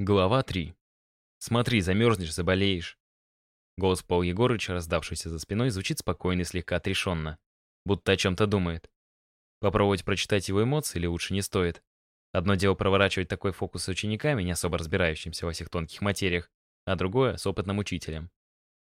Глава 3. «Смотри, замерзнешь, заболеешь». Голос Павла Егорыча, раздавшийся за спиной, звучит спокойно и слегка отрешенно, будто о чем-то думает. Попробовать прочитать его эмоции или лучше не стоит. Одно дело проворачивать такой фокус с учениками, не особо разбирающимся во всех тонких материях, а другое — с опытным учителем.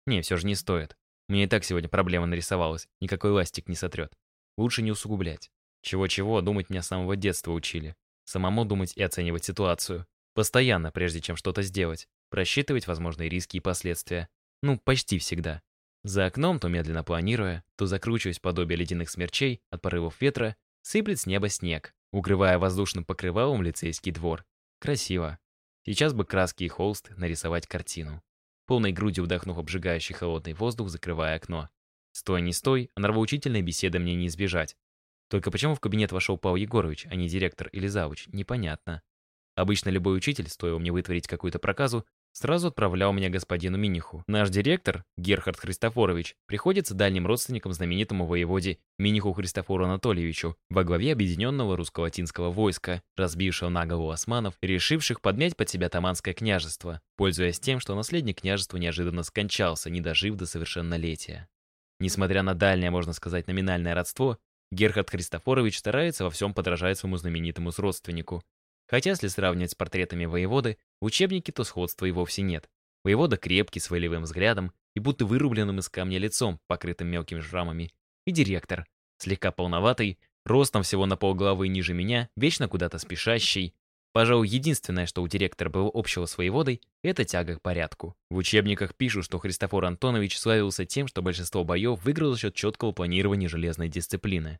Не, все же не стоит. Мне и так сегодня проблема нарисовалась, никакой ластик не сотрет. Лучше не усугублять. Чего-чего, думать меня с самого детства учили. Самому думать и оценивать ситуацию. Постоянно, прежде чем что-то сделать. Просчитывать возможные риски и последствия. Ну, почти всегда. За окном, то медленно планируя, то закручиваясь подобие ледяных смерчей от порывов ветра, сыплет с неба снег, укрывая воздушным покрывалом лицейский двор. Красиво. Сейчас бы краски и холст нарисовать картину. Полной грудью вдохнув обжигающий холодный воздух, закрывая окно. Стой, не стой, а нравоучительной беседы мне не избежать. Только почему в кабинет вошел Павел Егорович, а не директор или завуч, непонятно. Обычно любой учитель, стоило мне вытворить какую-то проказу, сразу отправлял меня господину Миниху. Наш директор, Герхард Христофорович, приходится дальним родственником знаменитому воеводе Миниху Христофору Анатольевичу во главе объединенного русско-латинского войска, разбившего на голову османов решивших подмять под себя Таманское княжество, пользуясь тем, что наследник княжества неожиданно скончался, не дожив до совершеннолетия. Несмотря на дальнее, можно сказать, номинальное родство, Герхард Христофорович старается во всем подражать своему знаменитому родственнику, Хотя, если сравнивать с портретами воеводы, в учебнике то сходства и вовсе нет. Воевода крепкий, с волевым взглядом и будто вырубленным из камня лицом, покрытым мелкими шрамами. И директор, слегка полноватый, ростом всего на полголовы ниже меня, вечно куда-то спешащий. Пожалуй, единственное, что у директора было общего с воеводой, это тяга к порядку. В учебниках пишут, что Христофор Антонович славился тем, что большинство боев выиграл за счет четкого планирования железной дисциплины.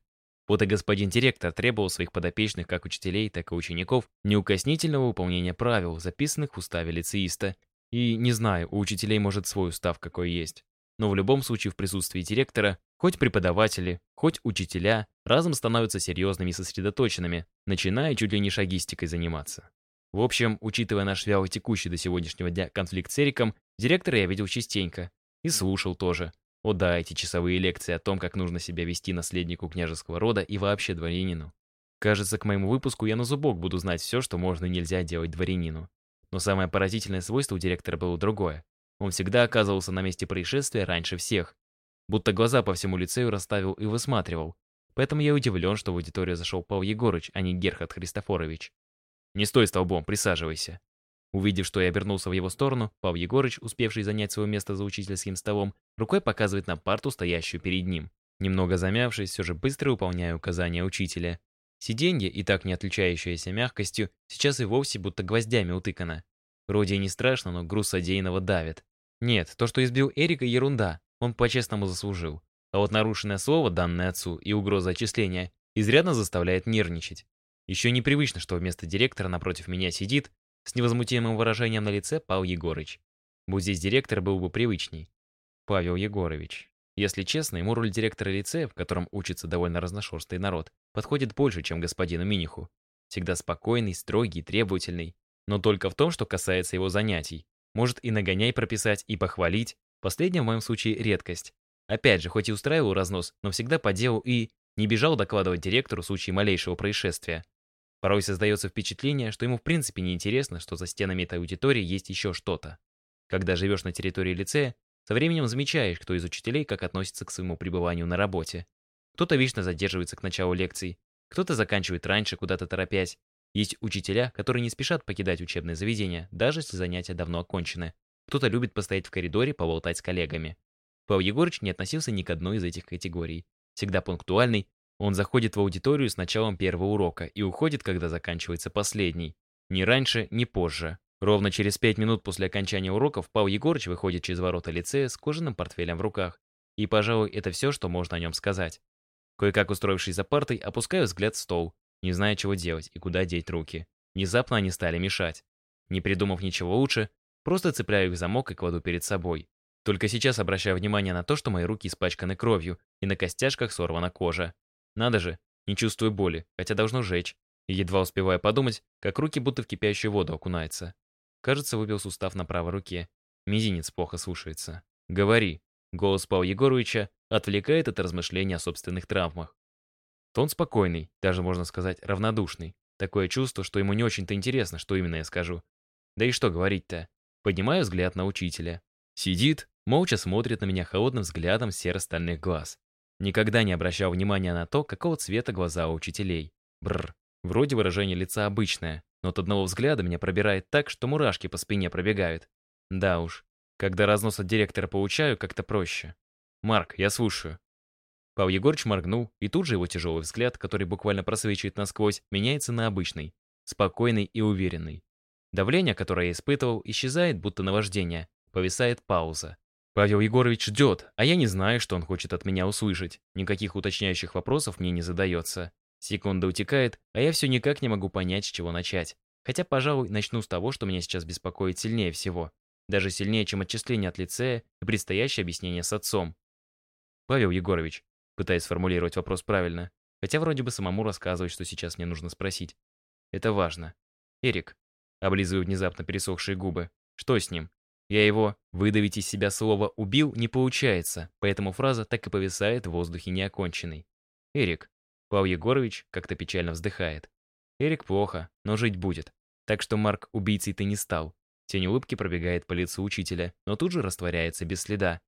Вот и господин директор требовал своих подопечных, как учителей, так и учеников, неукоснительного выполнения правил, записанных в уставе лицеиста. И, не знаю, у учителей может свой устав какой есть. Но в любом случае в присутствии директора, хоть преподаватели, хоть учителя, разом становятся серьезными и сосредоточенными, начиная чуть ли не шагистикой заниматься. В общем, учитывая наш вяло текущий до сегодняшнего дня конфликт с Эриком, директора я видел частенько. И слушал тоже. О да, эти часовые лекции о том, как нужно себя вести наследнику княжеского рода и вообще дворянину. Кажется, к моему выпуску я на зубок буду знать все, что можно и нельзя делать дворянину. Но самое поразительное свойство у директора было другое. Он всегда оказывался на месте происшествия раньше всех. Будто глаза по всему лицею расставил и высматривал. Поэтому я удивлен, что в аудиторию зашел Павел Егорыч, а не Герхард Христофорович. «Не стой столбом, присаживайся», Увидев, что я обернулся в его сторону, Павел Егорыч, успевший занять свое место за учительским столом, рукой показывает на парту, стоящую перед ним. Немного замявшись, все же быстро выполняю указания учителя. Сиденье, и так не отличающееся мягкостью, сейчас и вовсе будто гвоздями утыкано. Вроде и не страшно, но груз содеянного давит. Нет, то, что избил Эрика, ерунда. Он по-честному заслужил. А вот нарушенное слово, данное отцу, и угроза отчисления, изрядно заставляет нервничать. Еще непривычно, что вместо директора напротив меня сидит, с невозмутимым выражением на лице Павел Егорыч. Будь здесь директор, был бы привычней. Павел Егорович. Если честно, ему роль директора лицея, в котором учится довольно разношерстный народ, подходит больше, чем господину Миниху. Всегда спокойный, строгий, требовательный. Но только в том, что касается его занятий. Может и нагоняй прописать, и похвалить. Последнее в моем случае редкость. Опять же, хоть и устраивал разнос, но всегда по делу и не бежал докладывать директору в случае малейшего происшествия. Порой создается впечатление, что ему в принципе не интересно, что за стенами этой аудитории есть еще что-то. Когда живешь на территории лицея, со временем замечаешь, кто из учителей как относится к своему пребыванию на работе. Кто-то вечно задерживается к началу лекций, кто-то заканчивает раньше, куда-то торопясь. Есть учителя, которые не спешат покидать учебное заведение, даже если занятия давно окончены. Кто-то любит постоять в коридоре, поболтать с коллегами. Павел Егорыч не относился ни к одной из этих категорий. Всегда пунктуальный, он заходит в аудиторию с началом первого урока и уходит, когда заканчивается последний. Ни раньше, ни позже. Ровно через пять минут после окончания уроков Павел Егорыч выходит через ворота лицея с кожаным портфелем в руках. И, пожалуй, это все, что можно о нем сказать. Кое-как устроившись за партой, опускаю взгляд в стол, не зная, чего делать и куда деть руки. Внезапно они стали мешать. Не придумав ничего лучше, просто цепляю их в замок и кладу перед собой. Только сейчас обращаю внимание на то, что мои руки испачканы кровью, и на костяшках сорвана кожа. Надо же, не чувствую боли, хотя должно жечь. И едва успевая подумать, как руки будто в кипящую воду окунаются. Кажется, выбил сустав на правой руке. Мизинец плохо слушается. «Говори». Голос Павла Егоровича отвлекает от размышления о собственных травмах. Тон спокойный, даже можно сказать равнодушный. Такое чувство, что ему не очень-то интересно, что именно я скажу. Да и что говорить-то? Поднимаю взгляд на учителя. Сидит, молча смотрит на меня холодным взглядом серо-стальных глаз. Никогда не обращал внимания на то, какого цвета глаза у учителей. Бррр. Вроде выражение лица обычное, но от одного взгляда меня пробирает так, что мурашки по спине пробегают. Да уж, когда разнос от директора получаю, как-то проще. «Марк, я слушаю». Павел Егорыч моргнул, и тут же его тяжелый взгляд, который буквально просвечивает насквозь, меняется на обычный, спокойный и уверенный. Давление, которое я испытывал, исчезает, будто наваждение. Повисает пауза. Павел Егорович ждет, а я не знаю, что он хочет от меня услышать. Никаких уточняющих вопросов мне не задается. Секунда утекает, а я все никак не могу понять, с чего начать. Хотя, пожалуй, начну с того, что меня сейчас беспокоит сильнее всего. Даже сильнее, чем отчисление от лицея и предстоящее объяснение с отцом. Павел Егорович, пытаясь сформулировать вопрос правильно, хотя вроде бы самому рассказывать, что сейчас мне нужно спросить. Это важно. Эрик, облизываю внезапно пересохшие губы. Что с ним? Я его выдавить из себя слово «убил» не получается, поэтому фраза так и повисает в воздухе неоконченной. Эрик. Павел Егорович как-то печально вздыхает. Эрик плохо, но жить будет. Так что Марк убийцей ты не стал. Тень улыбки пробегает по лицу учителя, но тут же растворяется без следа.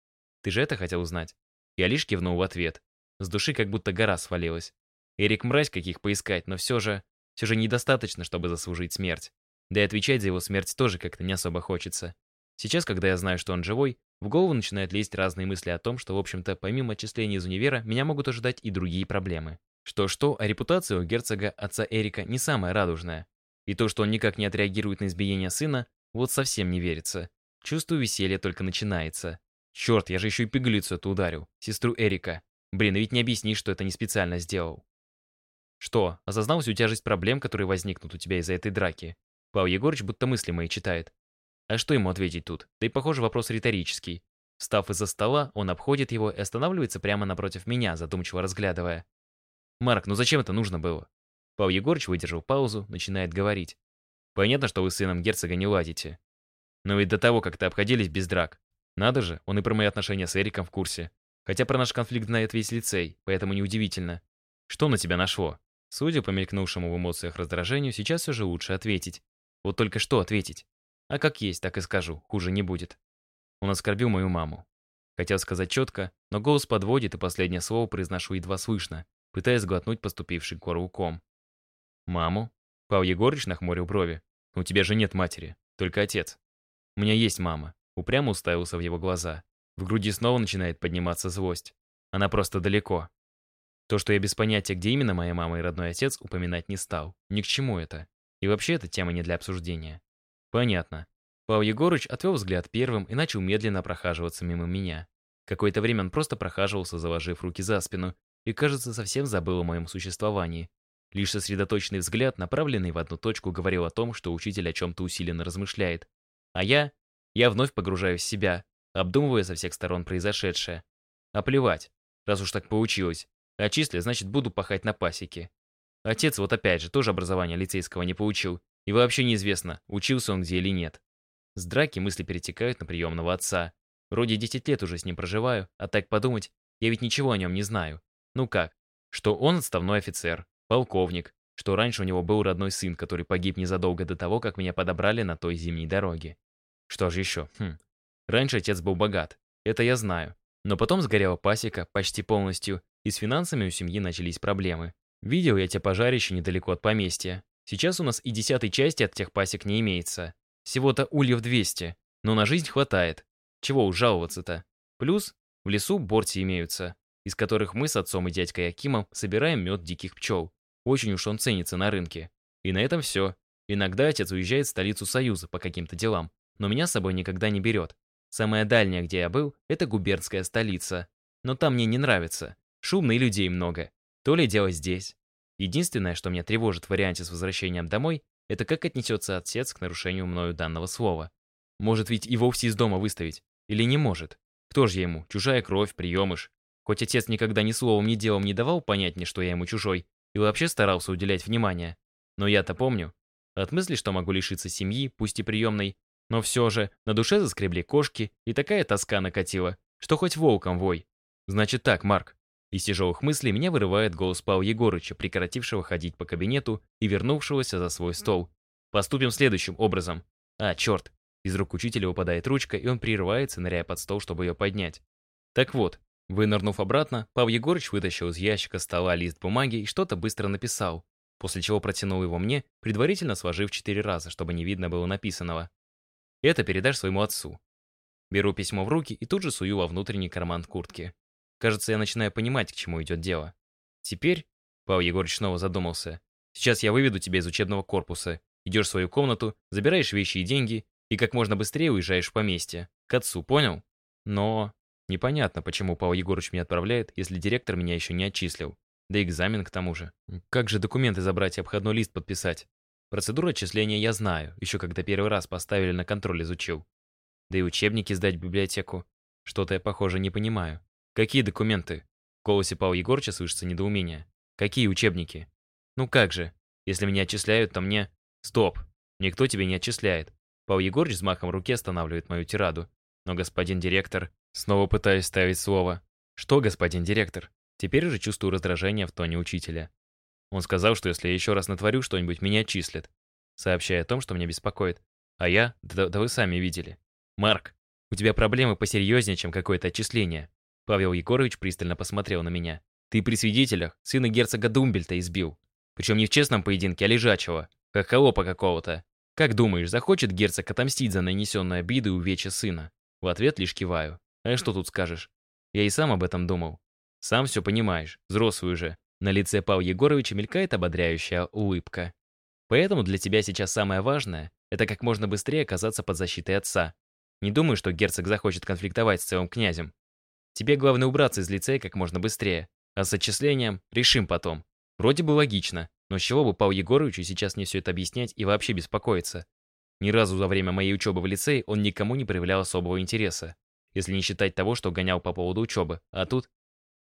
Ты же это хотел узнать? Я лишь кивнул в ответ. С души как будто гора свалилась. Эрик мразь каких поискать, но все же... Все же недостаточно, чтобы заслужить смерть. Да и отвечать за его смерть тоже как-то не особо хочется. Сейчас, когда я знаю, что он живой, в голову начинают лезть разные мысли о том, что, в общем-то, помимо отчисления из универа, меня могут ожидать и другие проблемы. Что-что, а репутация у герцога отца Эрика не самая радужная. И то, что он никак не отреагирует на избиение сына, вот совсем не верится. Чувствую, веселье только начинается. Черт, я же еще и пигалицу эту ударил, сестру Эрика. Блин, ведь не объяснишь, что это не специально сделал. Что, осознал всю тяжесть проблем, которые возникнут у тебя из-за этой драки? Павел Егорыч будто мысли мои читает. А что ему ответить тут? Да и, похоже, вопрос риторический. Встав из-за стола, он обходит его и останавливается прямо напротив меня, задумчиво разглядывая. «Марк, ну зачем это нужно было?» Павел Егорыч, выдержал паузу, начинает говорить. «Понятно, что вы с сыном герцога не ладите. Но ведь до того, как-то обходились без драк. Надо же, он и про мои отношения с Эриком в курсе. Хотя про наш конфликт знает весь лицей, поэтому неудивительно. Что на тебя нашло?» Судя по мелькнувшему в эмоциях раздражению, сейчас уже лучше ответить. Вот только что ответить? А как есть, так и скажу, хуже не будет. Он оскорбил мою маму. Хотел сказать четко, но голос подводит, и последнее слово произношу едва слышно, пытаясь глотнуть поступивший горлу ком. «Маму?» Павел Егорыч нахмурил брови. «У тебя же нет матери, только отец». «У меня есть мама», упрямо уставился в его глаза. В груди снова начинает подниматься злость. Она просто далеко. То, что я без понятия, где именно моя мама и родной отец, упоминать не стал. Ни к чему это. И вообще, эта тема не для обсуждения. Понятно. Павел Егорыч отвел взгляд первым и начал медленно прохаживаться мимо меня. Какое-то время он просто прохаживался, заложив руки за спину, и, кажется, совсем забыл о моем существовании. Лишь сосредоточенный взгляд, направленный в одну точку, говорил о том, что учитель о чем-то усиленно размышляет. А я? Я вновь погружаюсь в себя, обдумывая со всех сторон произошедшее. А плевать, раз уж так получилось. Отчисли, значит, буду пахать на пасеке. Отец вот опять же тоже образования лицейского не получил, и вообще неизвестно, учился он где или нет. С драки мысли перетекают на приемного отца. Вроде 10 лет уже с ним проживаю, а так подумать, я ведь ничего о нем не знаю. Ну как? Что он отставной офицер, полковник, что раньше у него был родной сын, который погиб незадолго до того, как меня подобрали на той зимней дороге. Что же еще? Хм. Раньше отец был богат, это я знаю. Но потом сгорела пасека почти полностью, и с финансами у семьи начались проблемы. Видел я те пожарища недалеко от поместья. Сейчас у нас и десятой части от тех пасек не имеется. Всего-то ульев 200, но на жизнь хватает. Чего уж жаловаться-то. Плюс в лесу борти имеются, из которых мы с отцом и дядькой Акимом собираем мед диких пчел. Очень уж он ценится на рынке. И на этом все. Иногда отец уезжает в столицу Союза по каким-то делам, но меня с собой никогда не берет. Самая дальняя, где я был, это губернская столица. Но там мне не нравится. Шумно и людей много. То ли дело здесь. Единственное, что меня тревожит в варианте с возвращением домой, это как отнесется отец к нарушению мною данного слова. Может ведь и вовсе из дома выставить. Или не может. Кто же я ему? Чужая кровь, приемыш. Хоть отец никогда ни словом, ни делом не давал понять мне, что я ему чужой, и вообще старался уделять внимание. Но я-то помню. От мысли, что могу лишиться семьи, пусть и приемной, но все же на душе заскребли кошки, и такая тоска накатила, что хоть волком вой. Значит так, Марк, из тяжелых мыслей меня вырывает голос Павла Егорыча, прекратившего ходить по кабинету и вернувшегося за свой стол. Поступим следующим образом. А, черт. Из рук учителя выпадает ручка, и он прерывается, ныряя под стол, чтобы ее поднять. Так вот, вынырнув обратно, Павел Егорыч вытащил из ящика стола лист бумаги и что-то быстро написал, после чего протянул его мне, предварительно сложив четыре раза, чтобы не видно было написанного. Это передашь своему отцу. Беру письмо в руки и тут же сую во внутренний карман куртки. Кажется, я начинаю понимать, к чему идет дело. Теперь, Павел Егорович снова задумался, сейчас я выведу тебя из учебного корпуса, идешь в свою комнату, забираешь вещи и деньги и как можно быстрее уезжаешь в поместье. К отцу, понял? Но непонятно, почему Павел Егорович меня отправляет, если директор меня еще не отчислил. Да экзамен к тому же. Как же документы забрать и обходной лист подписать? Процедуру отчисления я знаю, еще когда первый раз поставили на контроль изучил. Да и учебники сдать в библиотеку. Что-то я, похоже, не понимаю. Какие документы? В голосе Павла Егорыча слышится недоумение. Какие учебники? Ну как же? Если меня отчисляют, то мне... Стоп! Никто тебя не отчисляет. Павел Егорыч взмахом руки останавливает мою тираду. Но господин директор... Снова пытаюсь ставить слово. Что, господин директор? Теперь уже чувствую раздражение в тоне учителя. Он сказал, что если я еще раз натворю что-нибудь, меня отчислят. Сообщая о том, что меня беспокоит. А я... Да, да вы сами видели. Марк, у тебя проблемы посерьезнее, чем какое-то отчисление. Павел Егорович пристально посмотрел на меня. Ты при свидетелях сына герцога Думбельта избил. Причем не в честном поединке, а лежачего. Как холопа какого-то. Как думаешь, захочет герцог отомстить за нанесенную обиду и увечья сына? В ответ лишь киваю. А что тут скажешь? Я и сам об этом думал. Сам все понимаешь, взрослый уже. На лице Павла Егоровича мелькает ободряющая улыбка. Поэтому для тебя сейчас самое важное — это как можно быстрее оказаться под защитой отца. Не думаю, что герцог захочет конфликтовать с целым князем. Тебе главное убраться из лицея как можно быстрее. А с отчислением решим потом. Вроде бы логично, но с чего бы Павлу Егоровичу сейчас мне все это объяснять и вообще беспокоиться? Ни разу за время моей учебы в лицее он никому не проявлял особого интереса. Если не считать того, что гонял по поводу учебы. А тут...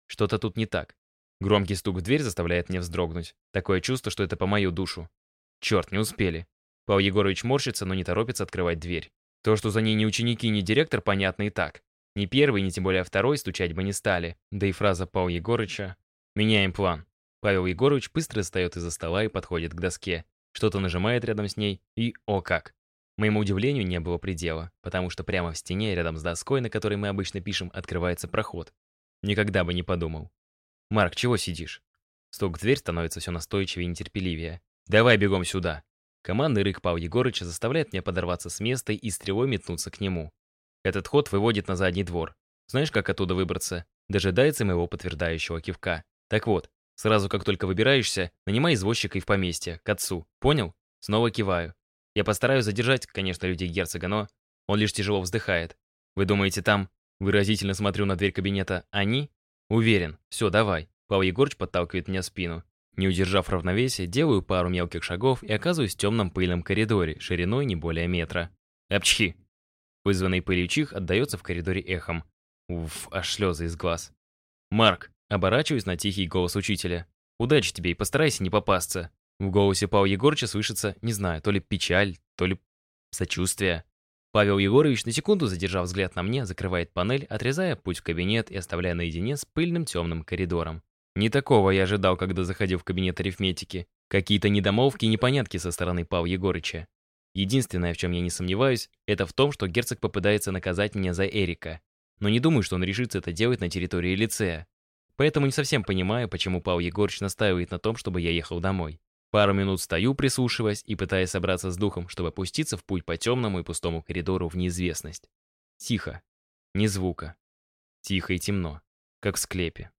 Что-то тут не так. Громкий стук в дверь заставляет меня вздрогнуть. Такое чувство, что это по мою душу. Черт, не успели. Павел Егорович морщится, но не торопится открывать дверь. То, что за ней ни ученики, ни директор, понятно и так. Ни первый, ни тем более второй стучать бы не стали. Да и фраза Павла Егорыча «Меняем план». Павел Егорович быстро встает из-за стола и подходит к доске. Что-то нажимает рядом с ней, и о как. Моему удивлению не было предела, потому что прямо в стене, рядом с доской, на которой мы обычно пишем, открывается проход. Никогда бы не подумал. «Марк, чего сидишь?» Стук в дверь становится все настойчивее и нетерпеливее. «Давай бегом сюда!» Командный рык Павла Егорыча заставляет меня подорваться с места и стрелой метнуться к нему. Этот ход выводит на задний двор. Знаешь, как оттуда выбраться? Дожидается моего подтверждающего кивка. Так вот, Сразу как только выбираешься, нанимай извозчика и в поместье, к отцу. Понял? Снова киваю. Я постараюсь задержать, конечно, людей герцога, но он лишь тяжело вздыхает. Вы думаете, там, выразительно смотрю на дверь кабинета, они? Уверен. Все, давай. Павел Егорыч подталкивает меня в спину. Не удержав равновесия, делаю пару мелких шагов и оказываюсь в темном пыльном коридоре, шириной не более метра. Апчхи! Вызванный пылью чих отдается в коридоре эхом. Уф, аж слезы из глаз. «Марк, Оборачиваюсь на тихий голос учителя. «Удачи тебе и постарайся не попасться». В голосе Павла Егорыча слышится, не знаю, то ли печаль, то ли сочувствие. Павел Егорович, на секунду задержав взгляд на мне, закрывает панель, отрезая путь в кабинет и оставляя наедине с пыльным темным коридором. Не такого я ожидал, когда заходил в кабинет арифметики. Какие-то недомолвки и непонятки со стороны Павла Егорыча. Единственное, в чем я не сомневаюсь, это в том, что герцог попытается наказать меня за Эрика. Но не думаю, что он решится это делать на территории лицея. Поэтому не совсем понимаю, почему Павел Егорыч настаивает на том, чтобы я ехал домой. Пару минут стою, прислушиваясь и пытаясь собраться с духом, чтобы опуститься в путь по темному и пустому коридору в неизвестность. Тихо. Ни звука. Тихо и темно. Как в склепе.